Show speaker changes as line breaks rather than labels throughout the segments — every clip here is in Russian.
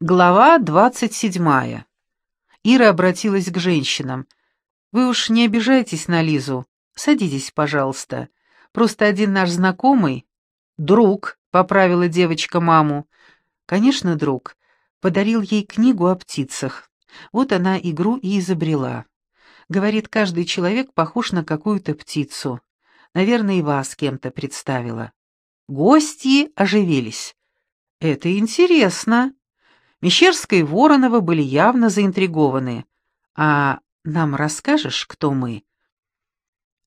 Глава двадцать седьмая. Ира обратилась к женщинам. «Вы уж не обижайтесь на Лизу. Садитесь, пожалуйста. Просто один наш знакомый...» «Друг», — поправила девочка маму. «Конечно, друг. Подарил ей книгу о птицах. Вот она игру и изобрела. Говорит, каждый человек похож на какую-то птицу. Наверное, и вас кем-то представила». Гости оживились. «Это интересно», Мещерская и Воронова были явно заинтригованы. «А нам расскажешь, кто мы?»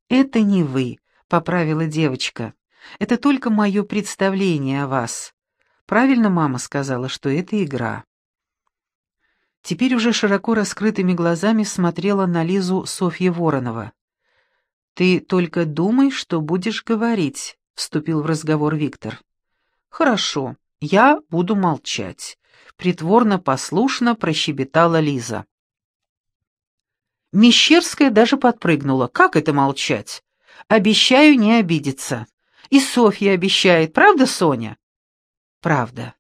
«Это не вы», — поправила девочка. «Это только мое представление о вас. Правильно мама сказала, что это игра». Теперь уже широко раскрытыми глазами смотрела на Лизу Софья Воронова. «Ты только думай, что будешь говорить», — вступил в разговор Виктор. «Хорошо, я буду молчать притворно послушно прощебетала Лиза. Мещерская даже подпрыгнула. «Как это молчать? Обещаю не обидеться. И Софья обещает, правда, Соня?» «Правда.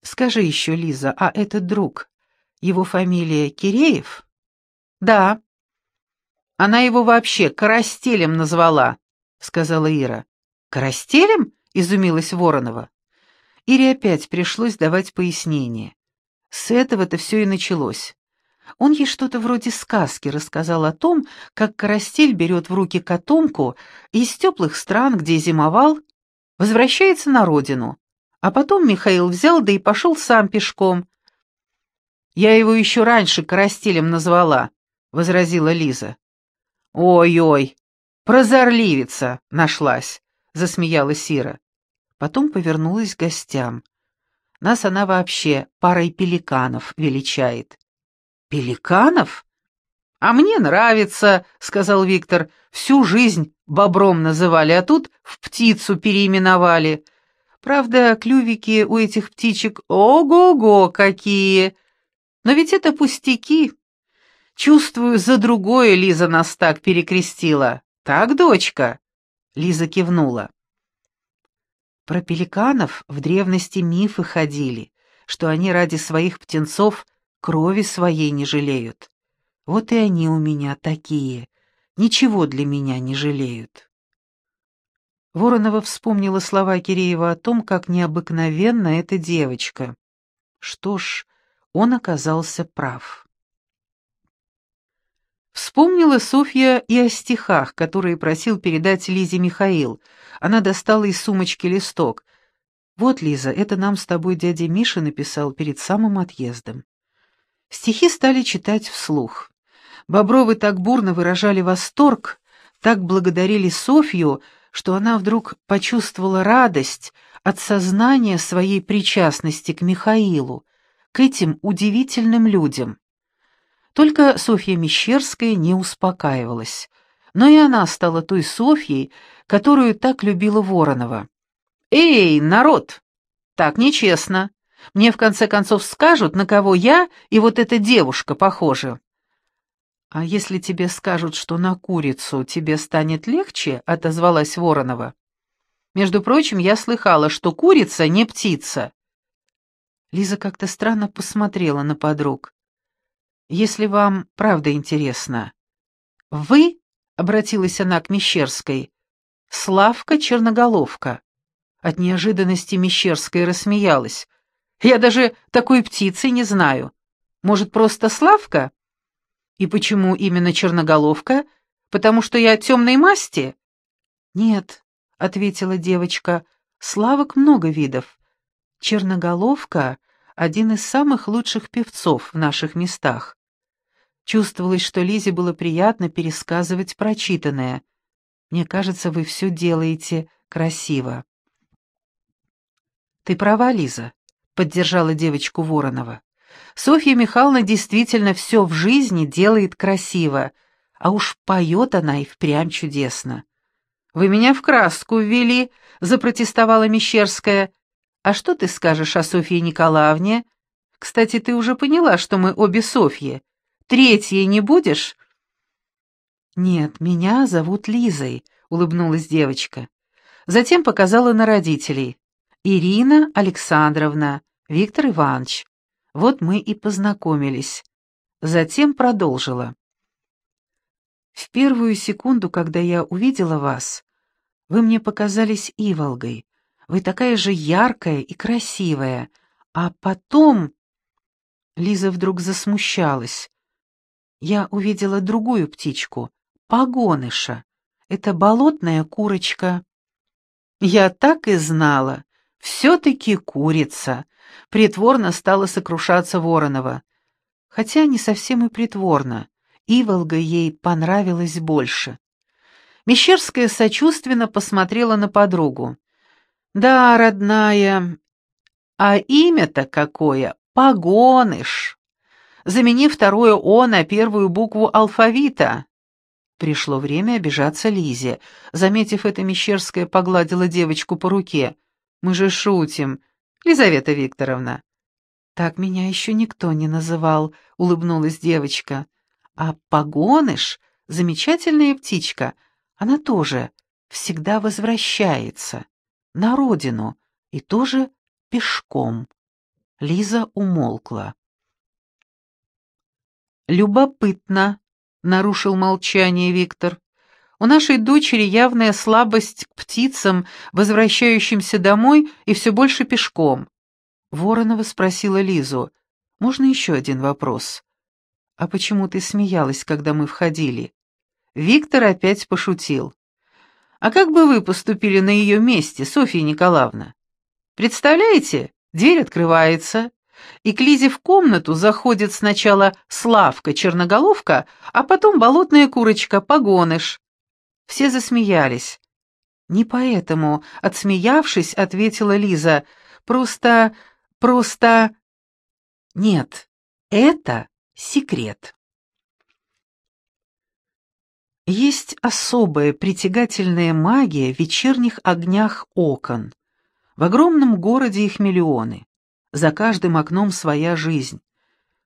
Скажи еще, Лиза, а этот друг, его фамилия Киреев?» «Да». «Она его вообще Карастелем назвала», — сказала Ира. «Карастелем?» — изумилась Воронова. Ире опять пришлось давать пояснение. С этого-то все и началось. Он ей что-то вроде сказки рассказал о том, как Карастель берет в руки котомку из теплых стран, где зимовал, возвращается на родину. А потом Михаил взял, да и пошел сам пешком. «Я его еще раньше Карастелем назвала», — возразила Лиза. «Ой-ой, прозорливица нашлась», — засмеялась Ира. Потом повернулась к гостям. Нас она вообще парой пеликанов величает. «Пеликанов? А мне нравится», — сказал Виктор. «Всю жизнь бобром называли, а тут в птицу переименовали. Правда, клювики у этих птичек ого-го какие! Но ведь это пустяки. Чувствую, за другое Лиза нас так перекрестила. Так, дочка?» Лиза кивнула. Про пеликанов в древности мифы ходили, что они ради своих птенцов крови своей не жалеют. Вот и они у меня такие, ничего для меня не жалеют. Воронова вспомнила слова Киреева о том, как необыкновенна эта девочка. Что ж, он оказался прав. Вспомнила Софья и о стихах, которые просил передать Лизе Михаил. Она достала из сумочки листок. «Вот, Лиза, это нам с тобой дядя Миша написал перед самым отъездом». Стихи стали читать вслух. Бобровы так бурно выражали восторг, так благодарили Софью, что она вдруг почувствовала радость от сознания своей причастности к Михаилу, к этим удивительным людям. Только Софья Мещерская не успокаивалась. Но и она стала той Софьей, которую так любила Воронова. «Эй, народ! Так нечестно. Мне в конце концов скажут, на кого я и вот эта девушка похожи». «А если тебе скажут, что на курицу тебе станет легче?» — отозвалась Воронова. «Между прочим, я слыхала, что курица не птица». Лиза как-то странно посмотрела на подруг если вам правда интересно. Вы, — обратилась она к Мещерской, — Славка Черноголовка. От неожиданности Мещерская рассмеялась. Я даже такой птицы не знаю. Может, просто Славка? И почему именно Черноголовка? Потому что я темной масти? Нет, — ответила девочка, — Славок много видов. Черноголовка один из самых лучших певцов в наших местах. Чувствовалось, что Лизе было приятно пересказывать прочитанное. «Мне кажется, вы все делаете красиво». «Ты права, Лиза», — поддержала девочку Воронова. «Софья Михайловна действительно все в жизни делает красиво, а уж поет она и впрямь чудесно». «Вы меня в краску ввели», — запротестовала Мещерская. А что ты скажешь о Софье Николаевне? Кстати, ты уже поняла, что мы обе Софьи. Третьей не будешь?» «Нет, меня зовут Лизой», — улыбнулась девочка. Затем показала на родителей. «Ирина Александровна, Виктор Иванович. Вот мы и познакомились. Затем продолжила. В первую секунду, когда я увидела вас, вы мне показались Иволгой. Вы такая же яркая и красивая. А потом... Лиза вдруг засмущалась. Я увидела другую птичку, погоныша. Это болотная курочка. Я так и знала. Все-таки курица. Притворно стала сокрушаться Воронова. Хотя не совсем и притворно. Иволга ей понравилась больше. Мещерская сочувственно посмотрела на подругу. «Да, родная, а имя-то какое? Погоныш!» Замени второе «о» на первую букву алфавита. Пришло время обижаться Лизе. Заметив это, Мещерская погладила девочку по руке. «Мы же шутим, Лизавета Викторовна». «Так меня еще никто не называл», — улыбнулась девочка. А погоныш — замечательная птичка. Она тоже всегда возвращается на родину и тоже пешком. Лиза умолкла. «Любопытно», — нарушил молчание Виктор. «У нашей дочери явная слабость к птицам, возвращающимся домой и все больше пешком». Воронова спросила Лизу. «Можно еще один вопрос?» «А почему ты смеялась, когда мы входили?» Виктор опять пошутил. «А как бы вы поступили на ее месте, Софья Николаевна? Представляете, дверь открывается, и к Лизе в комнату заходит сначала Славка-черноголовка, а потом болотная курочка, погоныш». Все засмеялись. «Не поэтому», — отсмеявшись, ответила Лиза. «Просто... просто...» «Нет, это Секрет. Есть особая притягательная магия в вечерних огнях окон. В огромном городе их миллионы. За каждым окном своя жизнь.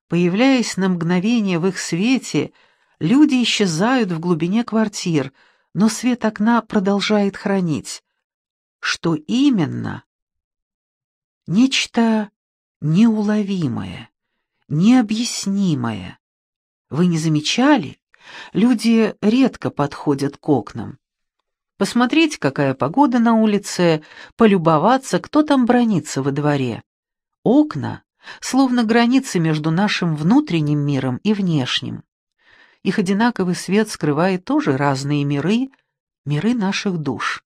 Появляясь на мгновение в их свете, люди исчезают в глубине квартир, но свет окна продолжает хранить. Что именно? Нечто неуловимое необъяснимое. Вы не замечали? Люди редко подходят к окнам. Посмотреть, какая погода на улице, полюбоваться, кто там бронится во дворе. Окна словно границы между нашим внутренним миром и внешним. Их одинаковый свет скрывает тоже разные миры, миры наших душ.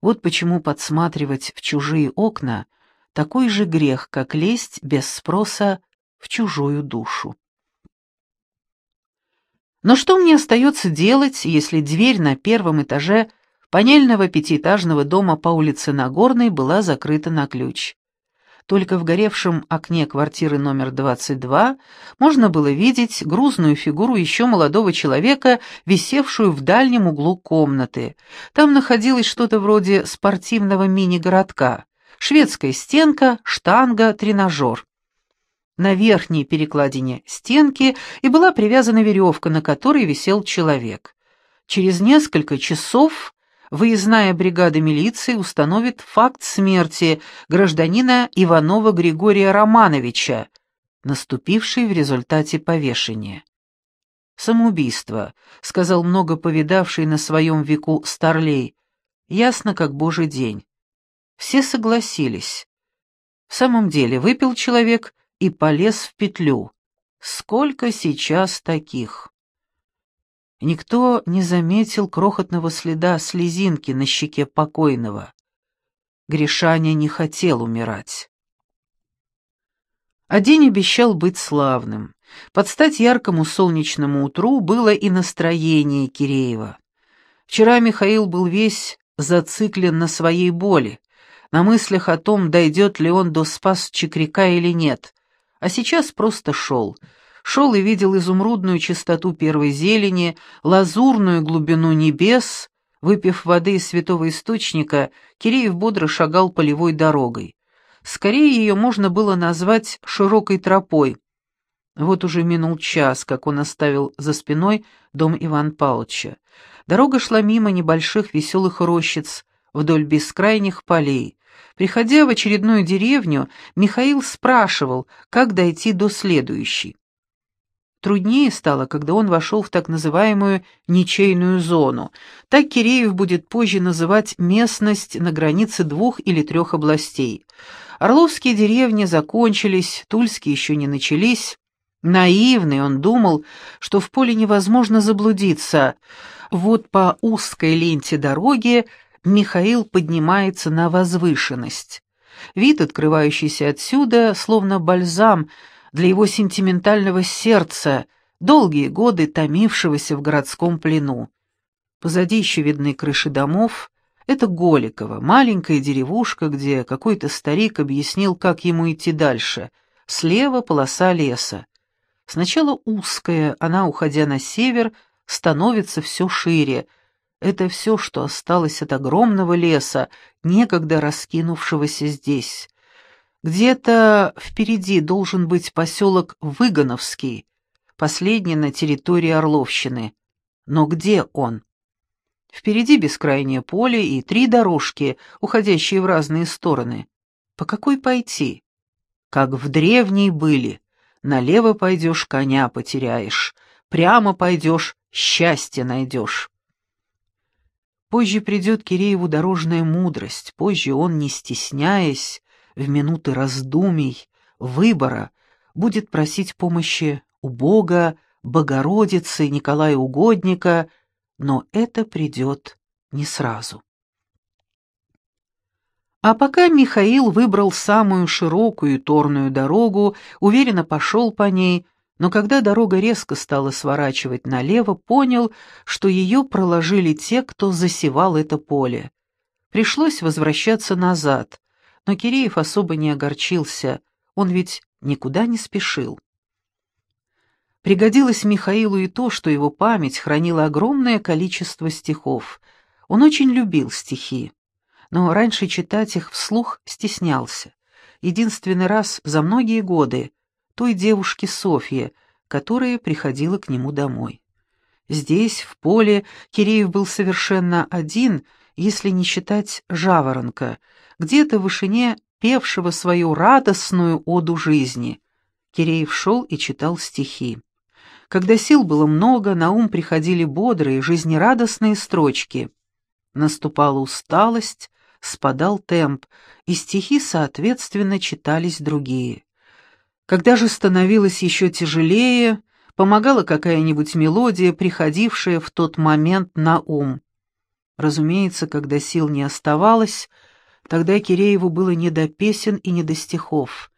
Вот почему подсматривать в чужие окна — такой же грех, как лезть без спроса в чужую душу. Но что мне остается делать, если дверь на первом этаже панельного пятиэтажного дома по улице Нагорной была закрыта на ключ? Только в горевшем окне квартиры номер 22 можно было видеть грузную фигуру еще молодого человека, висевшую в дальнем углу комнаты. Там находилось что-то вроде спортивного мини-городка. Шведская стенка, штанга, тренажер на верхней перекладине стенки и была привязана веревка, на которой висел человек. Через несколько часов выездная бригада милиции установит факт смерти гражданина Иванова Григория Романовича, наступивший в результате повешения. «Самоубийство», — сказал много повидавший на своем веку Старлей, ясно как божий день. Все согласились. В самом деле, выпил человек и полез в петлю. Сколько сейчас таких? Никто не заметил крохотного следа слезинки на щеке покойного. Гришаня не хотел умирать. День обещал быть славным. Под стать яркому солнечному утру было и настроение Киреева. Вчера Михаил был весь зациклен на своей боли, на мыслях о том, дойдет ли он до спас Чекряка или нет, а сейчас просто шел. Шел и видел изумрудную чистоту первой зелени, лазурную глубину небес. Выпив воды из святого источника, Киреев бодро шагал полевой дорогой. Скорее ее можно было назвать широкой тропой. Вот уже минул час, как он оставил за спиной дом Иван Павловича. Дорога шла мимо небольших веселых рощиц, вдоль бескрайних полей. Приходя в очередную деревню, Михаил спрашивал, как дойти до следующей. Труднее стало, когда он вошел в так называемую «ничейную зону». Так Киреев будет позже называть местность на границе двух или трех областей. Орловские деревни закончились, Тульские еще не начались. Наивный он думал, что в поле невозможно заблудиться. Вот по узкой ленте дороги Михаил поднимается на возвышенность. Вид, открывающийся отсюда, словно бальзам для его сентиментального сердца, долгие годы томившегося в городском плену. Позади еще видны крыши домов. Это Голиково, маленькая деревушка, где какой-то старик объяснил, как ему идти дальше. Слева полоса леса. Сначала узкая, она, уходя на север, становится все шире — это все, что осталось от огромного леса, некогда раскинувшегося здесь. Где-то впереди должен быть поселок Выгоновский, последний на территории Орловщины. Но где он? Впереди бескрайнее поле и три дорожки, уходящие в разные стороны. По какой пойти? Как в древней были. Налево пойдешь, коня потеряешь. Прямо пойдешь, счастье найдешь. Позже придет Кирееву дорожная мудрость, позже он, не стесняясь, в минуты раздумий, выбора, будет просить помощи у Бога, Богородицы, Николая Угодника, но это придет не сразу. А пока Михаил выбрал самую широкую торную дорогу, уверенно пошел по ней, но когда дорога резко стала сворачивать налево, понял, что ее проложили те, кто засевал это поле. Пришлось возвращаться назад, но Киреев особо не огорчился, он ведь никуда не спешил. Пригодилось Михаилу и то, что его память хранила огромное количество стихов. Он очень любил стихи, но раньше читать их вслух стеснялся. Единственный раз за многие годы той девушки Софье, которая приходила к нему домой. Здесь, в поле, Киреев был совершенно один, если не считать жаворонка, где-то в вышине певшего свою радостную оду жизни. Киреев шел и читал стихи. Когда сил было много, на ум приходили бодрые, жизнерадостные строчки. Наступала усталость, спадал темп, и стихи, соответственно, читались другие. Когда же становилось еще тяжелее, помогала какая-нибудь мелодия, приходившая в тот момент на ум. Разумеется, когда сил не оставалось, тогда Кирееву было не до песен и не до стихов.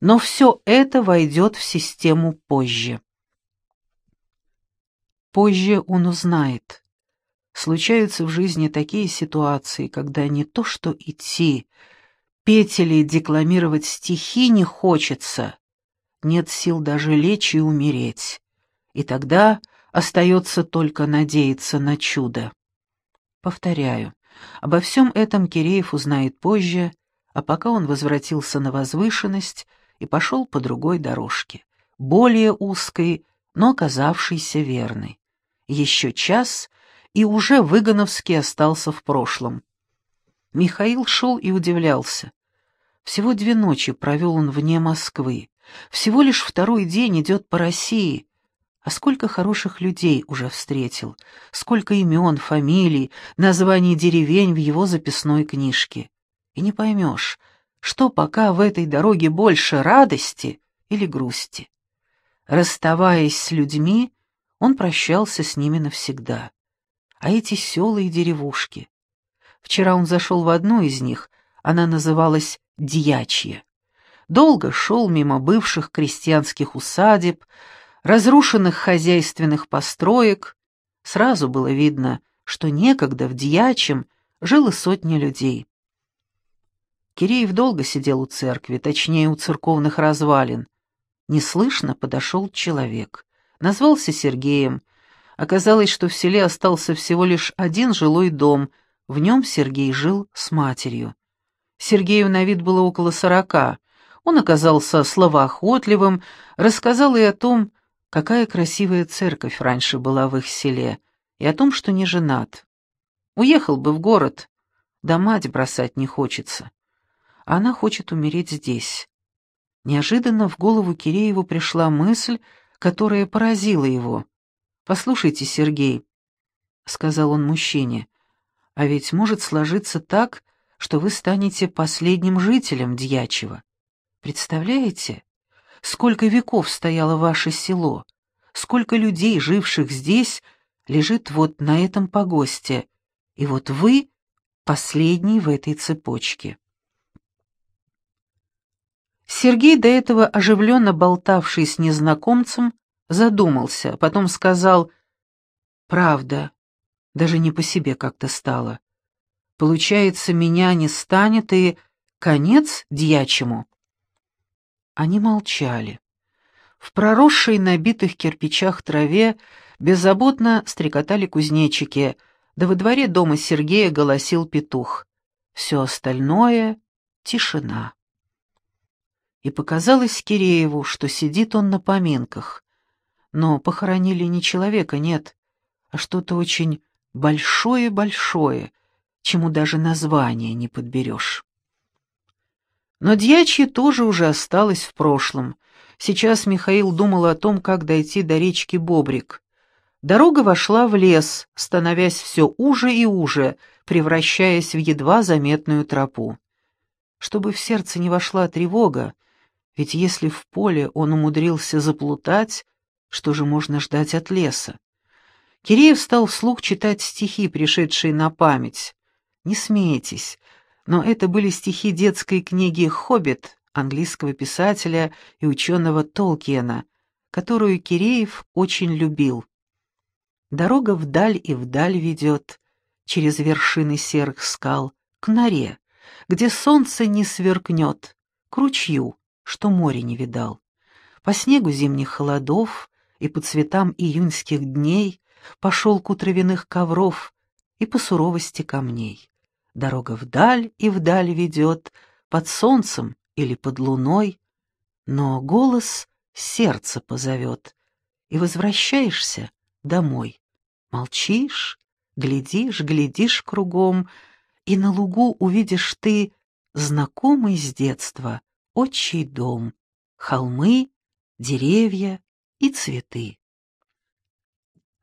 Но все это войдет в систему позже. Позже он узнает. Случаются в жизни такие ситуации, когда не то что идти, Петь или декламировать стихи не хочется. Нет сил даже лечь и умереть. И тогда остается только надеяться на чудо. Повторяю, обо всем этом Киреев узнает позже, а пока он возвратился на возвышенность и пошел по другой дорожке, более узкой, но оказавшейся верной. Еще час, и уже Выгоновский остался в прошлом. Михаил шел и удивлялся. Всего две ночи провел он вне Москвы. Всего лишь второй день идет по России. А сколько хороших людей уже встретил, сколько имен, фамилий, названий деревень в его записной книжке. И не поймешь, что пока в этой дороге больше радости или грусти. Расставаясь с людьми, он прощался с ними навсегда. А эти села и деревушки. Вчера он зашел в одну из них, она называлась дьячье. Долго шел мимо бывших крестьянских усадеб, разрушенных хозяйственных построек. Сразу было видно, что некогда в дьячем жило сотни людей. Киреев долго сидел у церкви, точнее, у церковных развалин. Неслышно подошел человек. Назвался Сергеем. Оказалось, что в селе остался всего лишь один жилой дом, в нем Сергей жил с матерью. Сергею на вид было около сорока. Он оказался словоохотливым, рассказал и о том, какая красивая церковь раньше была в их селе, и о том, что не женат. Уехал бы в город, да мать бросать не хочется. она хочет умереть здесь. Неожиданно в голову Кирееву пришла мысль, которая поразила его. «Послушайте, Сергей», — сказал он мужчине, — «а ведь может сложиться так, что вы станете последним жителем Дьячева. Представляете, сколько веков стояло ваше село, сколько людей, живших здесь, лежит вот на этом погосте, и вот вы — последний в этой цепочке». Сергей, до этого оживленно болтавший с незнакомцем, задумался, потом сказал «Правда, даже не по себе как-то стало. Получается, меня не станет и конец дьячему?» Они молчали. В проросшей на битых кирпичах траве беззаботно стрекотали кузнечики, да во дворе дома Сергея голосил петух. Все остальное — тишина и показалось Кирееву, что сидит он на поминках. Но похоронили не человека, нет, а что-то очень большое-большое, чему даже название не подберешь. Но дьячье тоже уже осталось в прошлом. Сейчас Михаил думал о том, как дойти до речки Бобрик. Дорога вошла в лес, становясь все уже и уже, превращаясь в едва заметную тропу. Чтобы в сердце не вошла тревога, ведь если в поле он умудрился заплутать, что же можно ждать от леса? Киреев стал вслух читать стихи, пришедшие на память. Не смейтесь, но это были стихи детской книги «Хоббит» английского писателя и ученого Толкиена, которую Киреев очень любил. Дорога вдаль и вдаль ведет, через вершины серых скал, к норе, где солнце не сверкнет, к ручью, что море не видал. По снегу зимних холодов и по цветам июньских дней, по шелку травяных ковров и по суровости камней. Дорога вдаль и вдаль ведет, под солнцем или под луной, но голос сердце позовет, и возвращаешься домой. Молчишь, глядишь, глядишь кругом, и на лугу увидишь ты знакомый с детства отчий дом, холмы, деревья и цветы.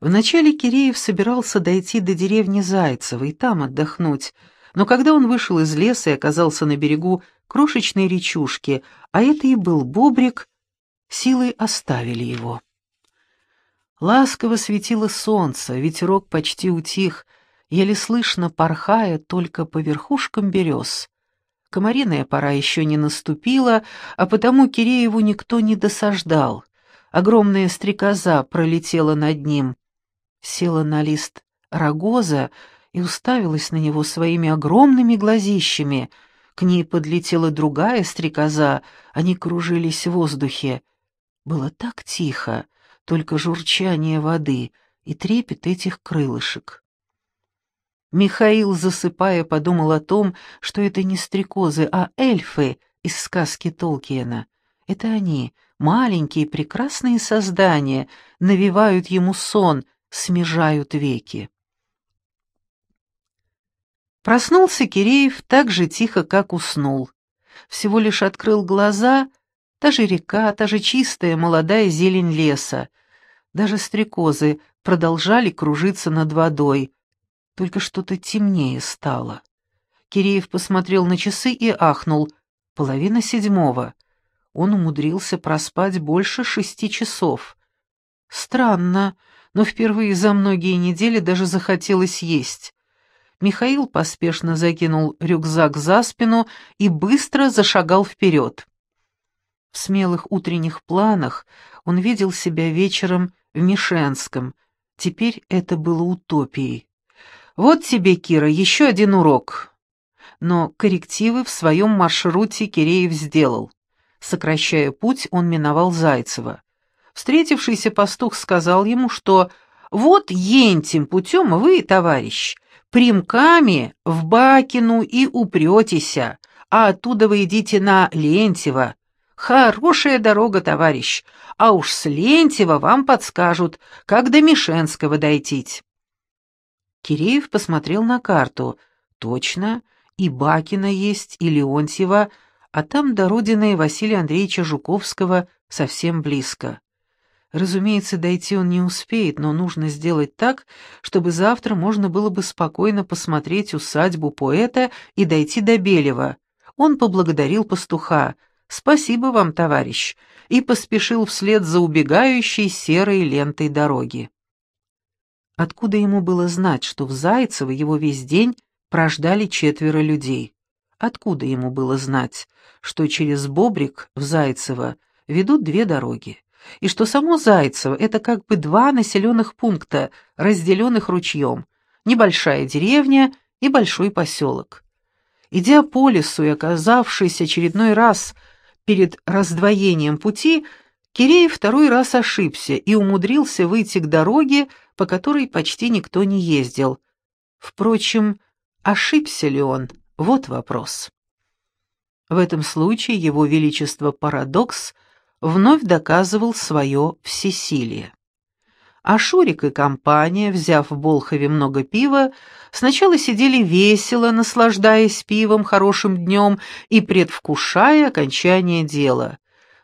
Вначале Киреев собирался дойти до деревни Зайцева и там отдохнуть, но когда он вышел из леса и оказался на берегу крошечной речушки, а это и был бобрик, силы оставили его. Ласково светило солнце, ветерок почти утих, еле слышно порхая только по верхушкам берез. Комариная пора еще не наступила, а потому Кирееву никто не досаждал. Огромная стрекоза пролетела над ним, села на лист рогоза и уставилась на него своими огромными глазищами. К ней подлетела другая стрекоза, они кружились в воздухе. Было так тихо, только журчание воды и трепет этих крылышек. Михаил, засыпая, подумал о том, что это не стрекозы, а эльфы из сказки Толкиена. Это они, маленькие прекрасные создания, навевают ему сон, смежают веки. Проснулся Киреев так же тихо, как уснул. Всего лишь открыл глаза, та же река, та же чистая молодая зелень леса. Даже стрекозы продолжали кружиться над водой, только что-то темнее стало. Киреев посмотрел на часы и ахнул. Половина седьмого. Он умудрился проспать больше шести часов. Странно, но впервые за многие недели даже захотелось есть. Михаил поспешно закинул рюкзак за спину и быстро зашагал вперед. В смелых утренних планах он видел себя вечером в Мишенском. Теперь это было утопией. Вот тебе, Кира, еще один урок. Но коррективы в своем маршруте Киреев сделал. Сокращая путь, он миновал Зайцева. Встретившийся пастух сказал ему, что «Вот ентим путем вы, товарищ, примками в Бакину и упретеся, а оттуда вы идите на Лентьево. Хорошая дорога, товарищ, а уж с Лентьева вам подскажут, как до Мишенского дойтить». Киреев посмотрел на карту. Точно, И Бакина есть, и Леонтьева, а там до родины Василия Андреевича Жуковского совсем близко. Разумеется, дойти он не успеет, но нужно сделать так, чтобы завтра можно было бы спокойно посмотреть усадьбу поэта и дойти до Белева. Он поблагодарил пастуха. «Спасибо вам, товарищ», и поспешил вслед за убегающей серой лентой дороги. Откуда ему было знать, что в Зайцево его весь день прождали четверо людей? Откуда ему было знать, что через Бобрик в Зайцево ведут две дороги, и что само Зайцево — это как бы два населенных пункта, разделенных ручьем, небольшая деревня и большой поселок. Идя по лесу и оказавшись очередной раз перед раздвоением пути, Киреев второй раз ошибся и умудрился выйти к дороге, по которой почти никто не ездил. Впрочем, ошибся ли он? Вот вопрос. В этом случае его величество Парадокс вновь доказывал свое всесилие. А Шурик и компания, взяв в Болхове много пива, сначала сидели весело, наслаждаясь пивом хорошим днем и предвкушая окончание дела.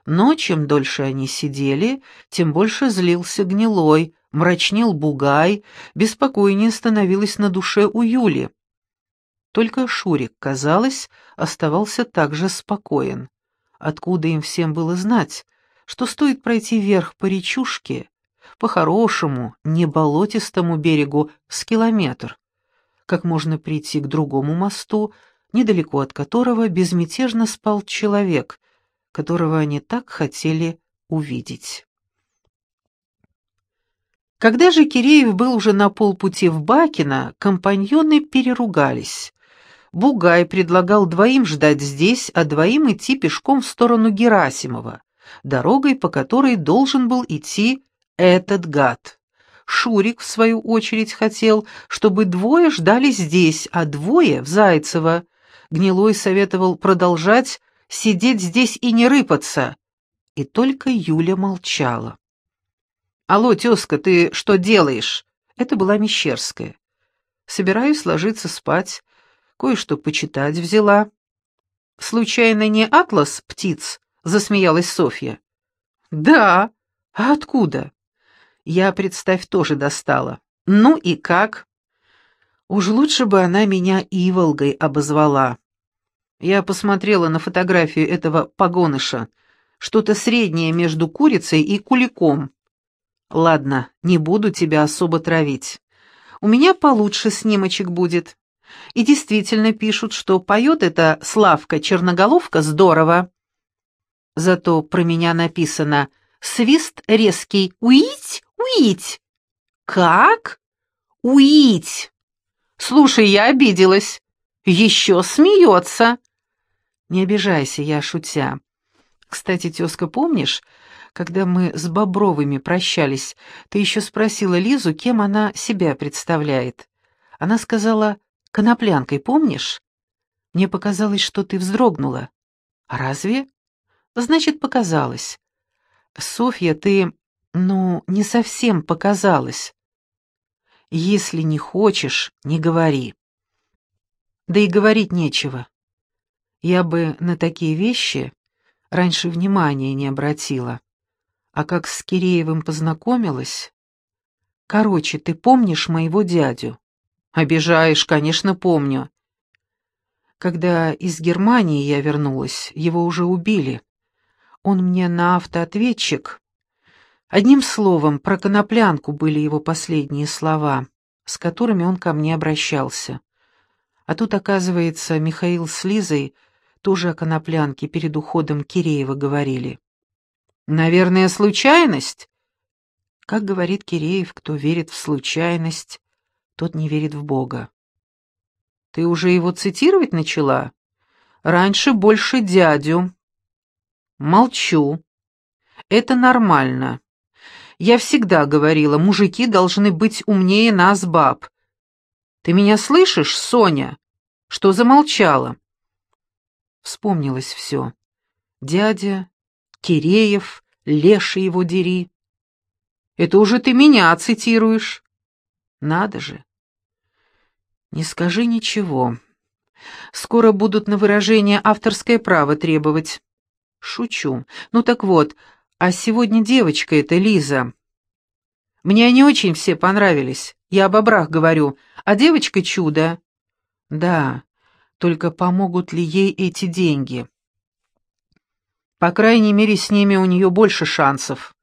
Но чем дольше они сидели, тем больше злился гнилой, мрачнел бугай, беспокойнее становилось на душе у Юли. Только Шурик, казалось, оставался также спокоен. Откуда им всем было знать, что стоит пройти вверх по речушке, по хорошему, не болотистому берегу с километр, как можно прийти к другому мосту, недалеко от которого безмятежно спал человек, которого они так хотели увидеть. Когда же Киреев был уже на полпути в Бакино, компаньоны переругались. Бугай предлагал двоим ждать здесь, а двоим идти пешком в сторону Герасимова, дорогой, по которой должен был идти этот гад. Шурик, в свою очередь, хотел, чтобы двое ждали здесь, а двое — в Зайцево. Гнилой советовал продолжать сидеть здесь и не рыпаться. И только Юля молчала. «Алло, тезка, ты что делаешь?» Это была Мещерская. «Собираюсь ложиться спать. Кое-что почитать взяла». «Случайно не атлас птиц?» — засмеялась Софья. «Да. А откуда?» Я, представь, тоже достала. Ну и как? Уж лучше бы она меня Иволгой обозвала. Я посмотрела на фотографию этого погоныша. Что-то среднее между курицей и куликом. Ладно, не буду тебя особо травить. У меня получше снимочек будет. И действительно пишут, что поет эта Славка Черноголовка здорово. Зато про меня написано «Свист резкий. Уить, Уить. Как? Уить. Слушай, я обиделась. Еще смеется. Не обижайся, я шутя. Кстати, тезка, помнишь, когда мы с Бобровыми прощались, ты еще спросила Лизу, кем она себя представляет? Она сказала, коноплянкой, помнишь? Мне показалось, что ты вздрогнула. А разве? Значит, показалось. Софья, ты ну, не совсем показалось. Если не хочешь, не говори. Да и говорить нечего. Я бы на такие вещи раньше внимания не обратила. А как с Киреевым познакомилась... Короче, ты помнишь моего дядю? Обижаешь, конечно, помню. Когда из Германии я вернулась, его уже убили. Он мне на автоответчик Одним словом, про коноплянку были его последние слова, с которыми он ко мне обращался. А тут, оказывается, Михаил с Лизой тоже о коноплянке перед уходом Киреева говорили. «Наверное, случайность?» Как говорит Киреев, кто верит в случайность, тот не верит в Бога. «Ты уже его цитировать начала? Раньше больше дядю». «Молчу. Это нормально. Я всегда говорила, мужики должны быть умнее нас, баб. Ты меня слышишь, Соня? Что замолчала?» Вспомнилось все. Дядя, Киреев, Леша его дери. Это уже ты меня цитируешь. Надо же. Не скажи ничего. Скоро будут на выражение авторское право требовать. Шучу. Ну так вот, а сегодня девочка эта Лиза. Мне они очень все понравились. Я об обрах говорю. А девочка чудо. Да, только помогут ли ей эти деньги? По крайней мере, с ними у нее больше шансов.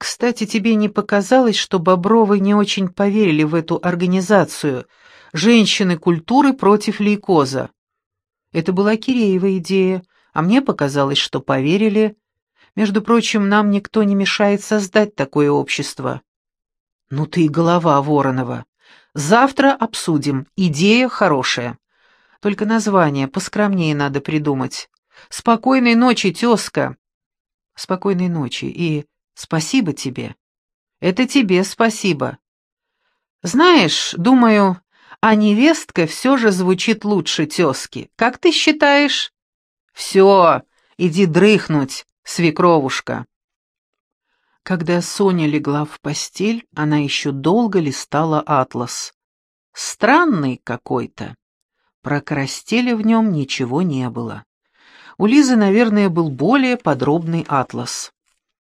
Кстати, тебе не показалось, что Бобровы не очень поверили в эту организацию «Женщины культуры против лейкоза»? Это была Киреева идея, а мне показалось, что поверили. Между прочим, нам никто не мешает создать такое общество. Ну ты и голова, Воронова. Завтра обсудим. Идея хорошая. Только название поскромнее надо придумать. Спокойной ночи, тезка. Спокойной ночи и Спасибо тебе. Это тебе спасибо. Знаешь, думаю, а невестка все же звучит лучше тезки. Как ты считаешь? Все, иди дрыхнуть, свекровушка. Когда Соня легла в постель, она еще долго листала атлас. Странный какой-то. Про в нем ничего не было. У Лизы, наверное, был более подробный атлас.